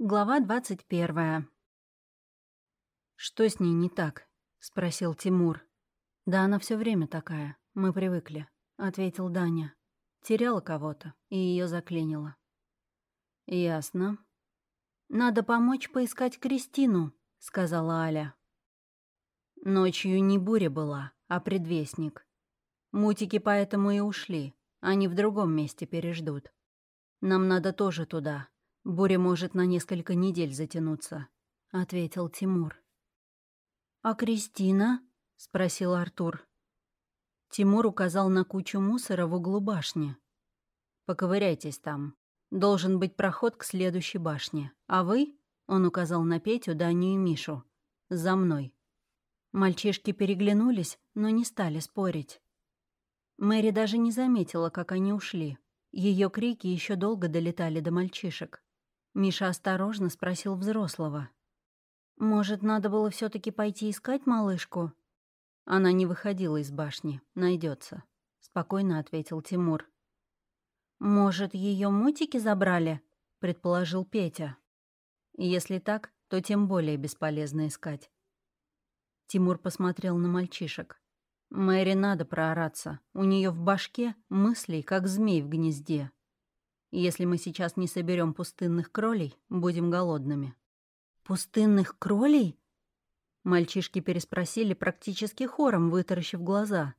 Глава двадцать первая. «Что с ней не так?» — спросил Тимур. «Да она все время такая, мы привыкли», — ответил Даня. Теряла кого-то, и ее заклинило. «Ясно. Надо помочь поискать Кристину», — сказала Аля. Ночью не буря была, а предвестник. Мутики поэтому и ушли, они в другом месте переждут. Нам надо тоже туда, Буря может на несколько недель затянуться», — ответил Тимур. «А Кристина?» — спросил Артур. Тимур указал на кучу мусора в углу башни. «Поковыряйтесь там. Должен быть проход к следующей башне. А вы?» — он указал на Петю, Даню и Мишу. «За мной». Мальчишки переглянулись, но не стали спорить. Мэри даже не заметила, как они ушли. Ее крики еще долго долетали до мальчишек. Миша осторожно спросил взрослого. «Может, надо было все таки пойти искать малышку?» Она не выходила из башни. Найдется, спокойно ответил Тимур. «Может, ее мутики забрали?» — предположил Петя. «Если так, то тем более бесполезно искать». Тимур посмотрел на мальчишек. «Мэри надо проораться. У нее в башке мыслей, как змей в гнезде. Если мы сейчас не соберем пустынных кролей, будем голодными». «Пустынных кролей?» Мальчишки переспросили практически хором, вытаращив глаза.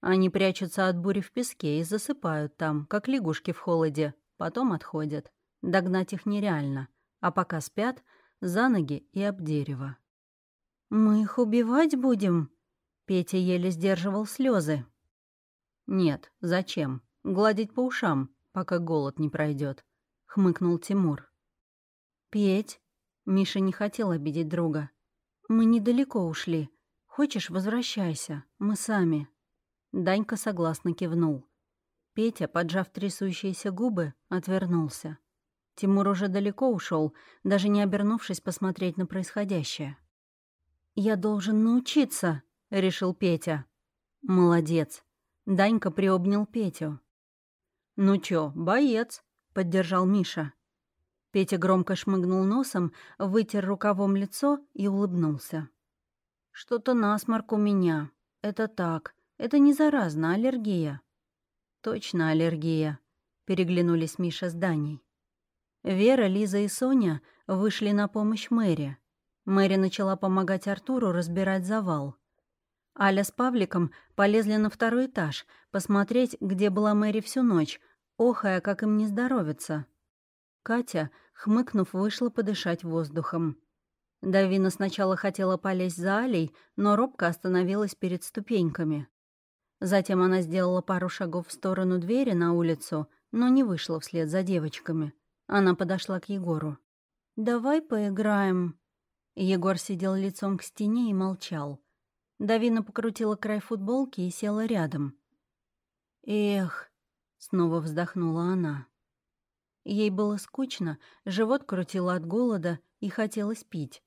Они прячутся от бури в песке и засыпают там, как лягушки в холоде, потом отходят. Догнать их нереально, а пока спят, за ноги и об дерево. «Мы их убивать будем?» Петя еле сдерживал слезы. «Нет, зачем? Гладить по ушам, пока голод не пройдет, хмыкнул Тимур. «Петь?» Миша не хотел обидеть друга. «Мы недалеко ушли. Хочешь, возвращайся. Мы сами». Данька согласно кивнул. Петя, поджав трясущиеся губы, отвернулся. Тимур уже далеко ушел, даже не обернувшись посмотреть на происходящее. «Я должен научиться», — решил Петя. «Молодец». Данька приобнял Петю. «Ну чё, боец», — поддержал Миша. Петя громко шмыгнул носом, вытер рукавом лицо и улыбнулся. «Что-то насморк у меня. Это так. Это не заразно, аллергия». «Точно аллергия», — переглянулись Миша с Даней. Вера, Лиза и Соня вышли на помощь Мэри. Мэри начала помогать Артуру разбирать завал. Аля с Павликом полезли на второй этаж, посмотреть, где была Мэри всю ночь, охая, как им не здоровится. Катя, хмыкнув, вышла подышать воздухом. Давина сначала хотела полезть за Алей, но робко остановилась перед ступеньками. Затем она сделала пару шагов в сторону двери на улицу, но не вышла вслед за девочками. Она подошла к Егору. «Давай поиграем». Егор сидел лицом к стене и молчал. Давина покрутила край футболки и села рядом. «Эх», — снова вздохнула она. Ей было скучно, живот крутило от голода и хотелось пить.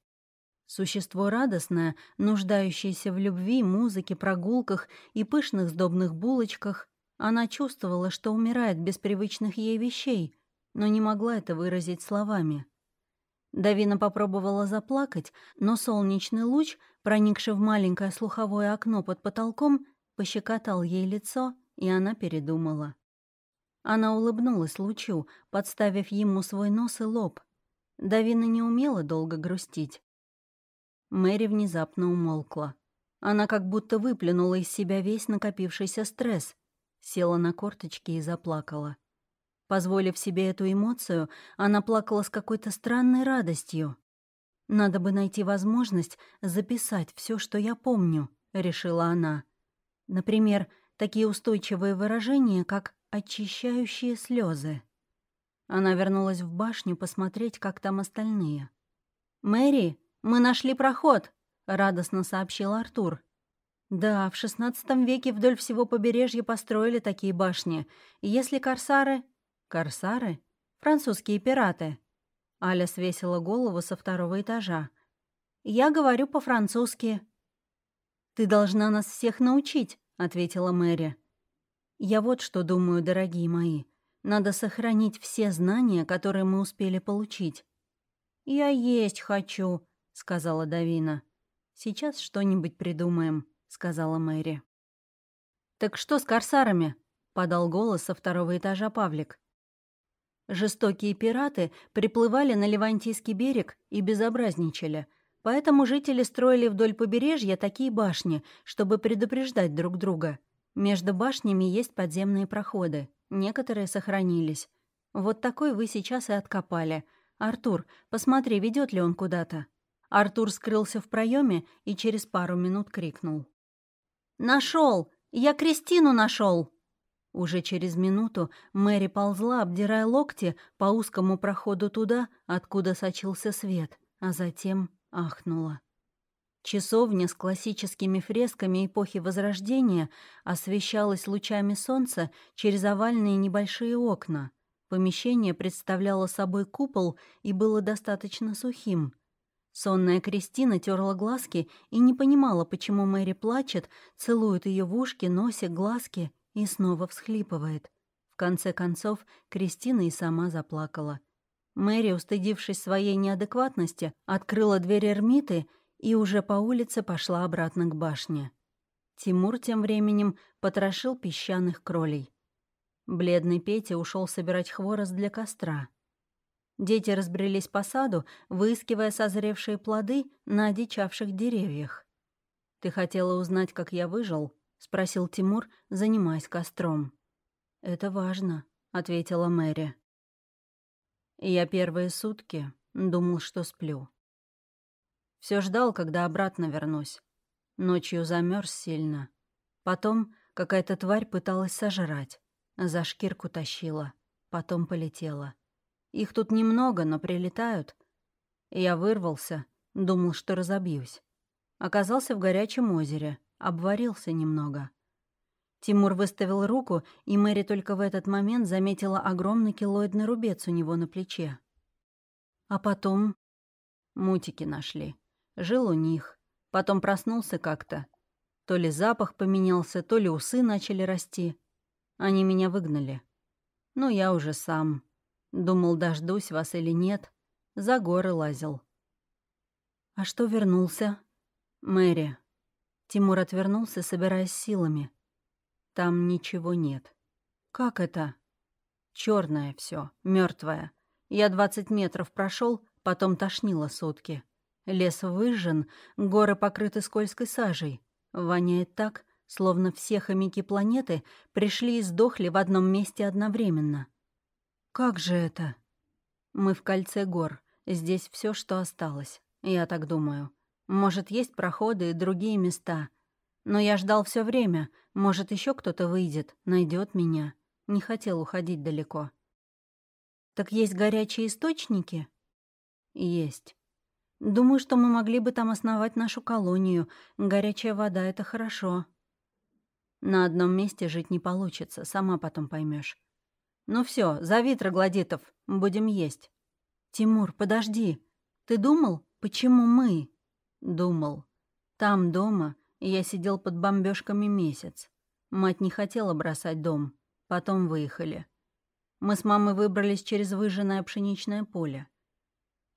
Существо радостное, нуждающееся в любви, музыке, прогулках и пышных сдобных булочках, она чувствовала, что умирает без привычных ей вещей, но не могла это выразить словами. Давина попробовала заплакать, но солнечный луч, проникший в маленькое слуховое окно под потолком, пощекотал ей лицо, и она передумала. Она улыбнулась лучу, подставив ему свой нос и лоб. Давина не умела долго грустить. Мэри внезапно умолкла. Она как будто выплюнула из себя весь накопившийся стресс, села на корточки и заплакала. Позволив себе эту эмоцию, она плакала с какой-то странной радостью. «Надо бы найти возможность записать все, что я помню», — решила она. Например, такие устойчивые выражения, как «очищающие слезы». Она вернулась в башню посмотреть, как там остальные. «Мэри, мы нашли проход!» — радостно сообщил Артур. «Да, в шестнадцатом веке вдоль всего побережья построили такие башни. Если корсары...» «Корсары? Французские пираты». Аля свесила голову со второго этажа. «Я говорю по-французски». «Ты должна нас всех научить», — ответила Мэри. «Я вот что думаю, дорогие мои. Надо сохранить все знания, которые мы успели получить. «Я есть хочу», — сказала Давина. «Сейчас что-нибудь придумаем», — сказала Мэри. «Так что с корсарами?» — подал голос со второго этажа Павлик. Жестокие пираты приплывали на Левантийский берег и безобразничали, поэтому жители строили вдоль побережья такие башни, чтобы предупреждать друг друга. Между башнями есть подземные проходы, некоторые сохранились. Вот такой вы сейчас и откопали. Артур, посмотри, ведет ли он куда-то. Артур скрылся в проеме и через пару минут крикнул. Нашел! Я Кристину нашел! Уже через минуту Мэри ползла, обдирая локти по узкому проходу туда, откуда сочился свет, а затем ахнула. Часовня с классическими фресками эпохи Возрождения освещалась лучами солнца через овальные небольшие окна. Помещение представляло собой купол и было достаточно сухим — Сонная Кристина терла глазки и не понимала, почему Мэри плачет, целует ее в ушки, носик, глазки и снова всхлипывает. В конце концов, Кристина и сама заплакала. Мэри, устыдившись своей неадекватности, открыла дверь эрмиты и уже по улице пошла обратно к башне. Тимур тем временем потрошил песчаных кролей. Бледный Петя ушел собирать хворост для костра. Дети разбрелись по саду, выискивая созревшие плоды на одичавших деревьях. «Ты хотела узнать, как я выжил?» — спросил Тимур, занимаясь костром. «Это важно», — ответила Мэри. Я первые сутки думал, что сплю. Все ждал, когда обратно вернусь. Ночью замерз сильно. Потом какая-то тварь пыталась сожрать. За шкирку тащила. Потом полетела. Их тут немного, но прилетают. Я вырвался, думал, что разобьюсь. Оказался в горячем озере, обварился немного. Тимур выставил руку, и Мэри только в этот момент заметила огромный килоидный рубец у него на плече. А потом... Мутики нашли. Жил у них. Потом проснулся как-то. То ли запах поменялся, то ли усы начали расти. Они меня выгнали. Ну, я уже сам. Думал, дождусь вас или нет. За горы лазил. «А что вернулся?» «Мэри». Тимур отвернулся, собираясь силами. «Там ничего нет». «Как это?» Черное все, мертвое. Я двадцать метров прошел, потом тошнило сутки. Лес выжжен, горы покрыты скользкой сажей. Воняет так, словно все хомяки планеты пришли и сдохли в одном месте одновременно. «Как же это?» «Мы в кольце гор. Здесь все, что осталось. Я так думаю. Может, есть проходы и другие места. Но я ждал все время. Может, еще кто-то выйдет, найдет меня. Не хотел уходить далеко». «Так есть горячие источники?» «Есть. Думаю, что мы могли бы там основать нашу колонию. Горячая вода — это хорошо». «На одном месте жить не получится, сама потом поймешь. «Ну все, зови троглодитов, будем есть». «Тимур, подожди. Ты думал, почему мы?» «Думал. Там, дома, я сидел под бомбежками месяц. Мать не хотела бросать дом. Потом выехали. Мы с мамой выбрались через выжженное пшеничное поле.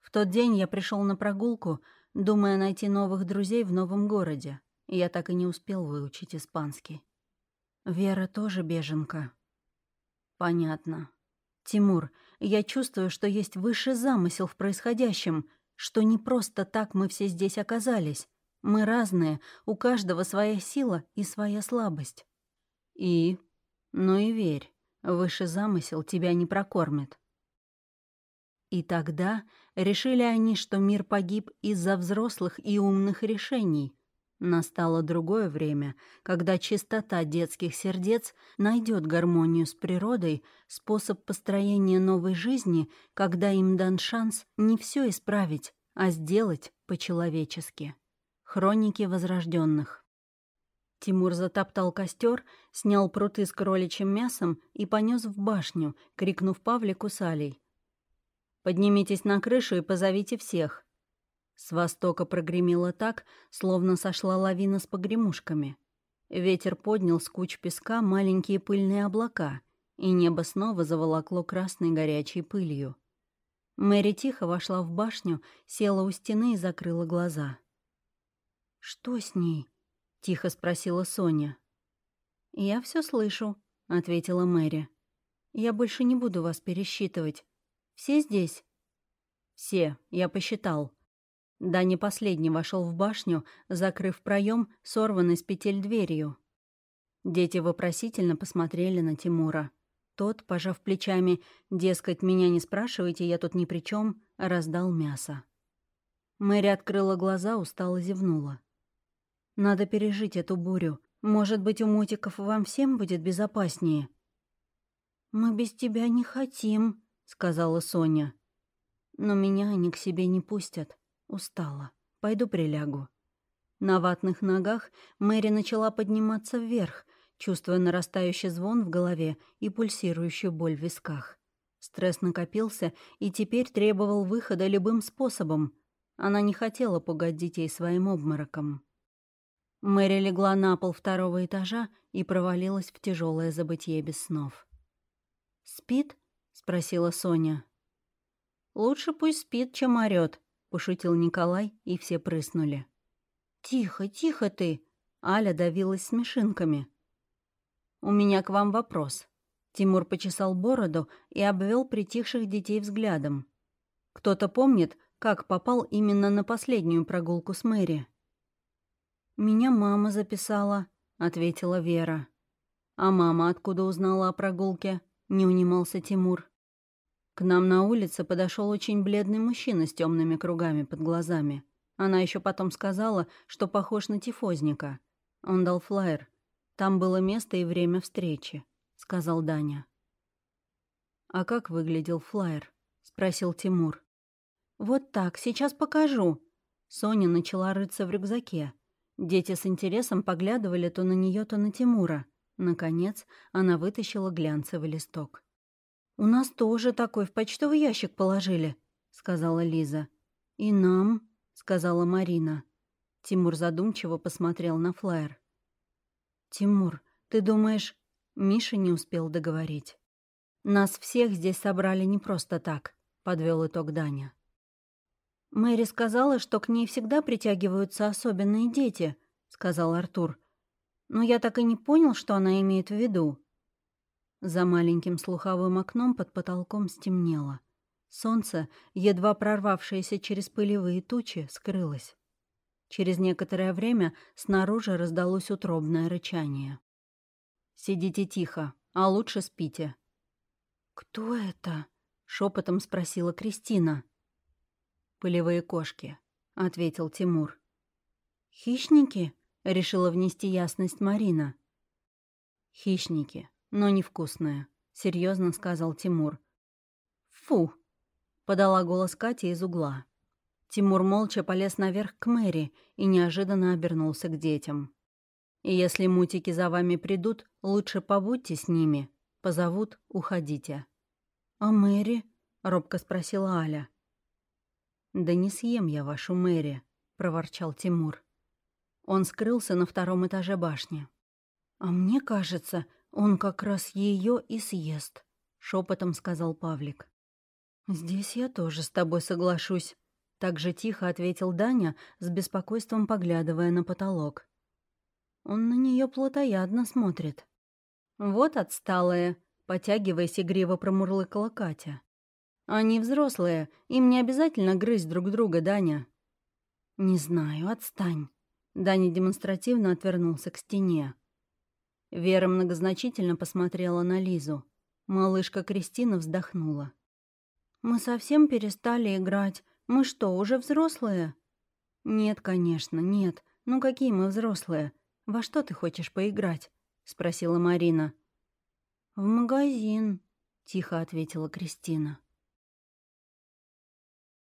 В тот день я пришел на прогулку, думая найти новых друзей в новом городе. Я так и не успел выучить испанский. Вера тоже беженка. «Понятно. Тимур, я чувствую, что есть высший замысел в происходящем, что не просто так мы все здесь оказались. Мы разные, у каждого своя сила и своя слабость. И? Ну и верь, высший замысел тебя не прокормит». И тогда решили они, что мир погиб из-за взрослых и умных решений, Настало другое время, когда чистота детских сердец найдет гармонию с природой, способ построения новой жизни, когда им дан шанс не все исправить, а сделать по-человечески. Хроники возрожденных. Тимур затоптал костер, снял пруты с кроличьим мясом и понес в башню, крикнув Павлику с Алей. «Поднимитесь на крышу и позовите всех. С востока прогремело так, словно сошла лавина с погремушками. Ветер поднял с куч песка маленькие пыльные облака, и небо снова заволокло красной горячей пылью. Мэри тихо вошла в башню, села у стены и закрыла глаза. «Что с ней?» — тихо спросила Соня. «Я все слышу», — ответила Мэри. «Я больше не буду вас пересчитывать. Все здесь?» «Все, я посчитал». Да не последний вошел в башню, закрыв проем, сорванный с петель дверью. Дети вопросительно посмотрели на Тимура. Тот, пожав плечами, дескать, меня не спрашивайте, я тут ни при чем, раздал мясо. Мэри открыла глаза, устало зевнула. «Надо пережить эту бурю. Может быть, у мутиков вам всем будет безопаснее?» «Мы без тебя не хотим», — сказала Соня. «Но меня они к себе не пустят. Устала. Пойду прилягу». На ватных ногах Мэри начала подниматься вверх, чувствуя нарастающий звон в голове и пульсирующую боль в висках. Стресс накопился и теперь требовал выхода любым способом. Она не хотела пугать детей своим обмороком. Мэри легла на пол второго этажа и провалилась в тяжелое забытье без снов. «Спит?» — спросила Соня. «Лучше пусть спит, чем орёт», — пошутил Николай, и все прыснули. «Тихо, тихо ты!» — Аля давилась смешинками. «У меня к вам вопрос». Тимур почесал бороду и обвел притихших детей взглядом. «Кто-то помнит, как попал именно на последнюю прогулку с Мэри?» «Меня мама записала», — ответила Вера. «А мама откуда узнала о прогулке?» — не унимался Тимур. К нам на улице подошел очень бледный мужчина с темными кругами под глазами. Она еще потом сказала, что похож на тифозника. Он дал флаер. Там было место и время встречи», — сказал Даня. «А как выглядел флаер?» — спросил Тимур. «Вот так, сейчас покажу». Соня начала рыться в рюкзаке. Дети с интересом поглядывали то на нее, то на Тимура. Наконец, она вытащила глянцевый листок. «У нас тоже такой в почтовый ящик положили», — сказала Лиза. «И нам», — сказала Марина. Тимур задумчиво посмотрел на флаер. «Тимур, ты думаешь...» Миша не успел договорить. «Нас всех здесь собрали не просто так», — подвел итог Даня. «Мэри сказала, что к ней всегда притягиваются особенные дети», — сказал Артур. «Но я так и не понял, что она имеет в виду». За маленьким слуховым окном под потолком стемнело. Солнце, едва прорвавшееся через пылевые тучи, скрылось. Через некоторое время снаружи раздалось утробное рычание. «Сидите тихо, а лучше спите». «Кто это?» — шепотом спросила Кристина. «Пылевые кошки», — ответил Тимур. «Хищники?» — решила внести ясность Марина. «Хищники, но невкусные», — серьезно сказал Тимур. «Фу!» — подала голос Катя из угла. Тимур молча полез наверх к Мэри и неожиданно обернулся к детям. «И если мутики за вами придут, лучше побудьте с ними. Позовут — уходите». «А Мэри?» — робко спросила Аля. «Да не съем я вашу Мэри», — проворчал Тимур. Он скрылся на втором этаже башни. «А мне кажется, он как раз ее и съест», — шепотом сказал Павлик. «Здесь я тоже с тобой соглашусь», так же тихо ответил Даня, с беспокойством поглядывая на потолок. Он на нее плотоядно смотрит. «Вот отсталые», — потягиваясь игриво промурлыкала Катя. «Они взрослые, им не обязательно грызть друг друга, Даня». «Не знаю, отстань». Даня демонстративно отвернулся к стене. Вера многозначительно посмотрела на Лизу. Малышка Кристина вздохнула. «Мы совсем перестали играть. Мы что, уже взрослые?» «Нет, конечно, нет. Ну какие мы взрослые? Во что ты хочешь поиграть?» — спросила Марина. «В магазин», — тихо ответила Кристина.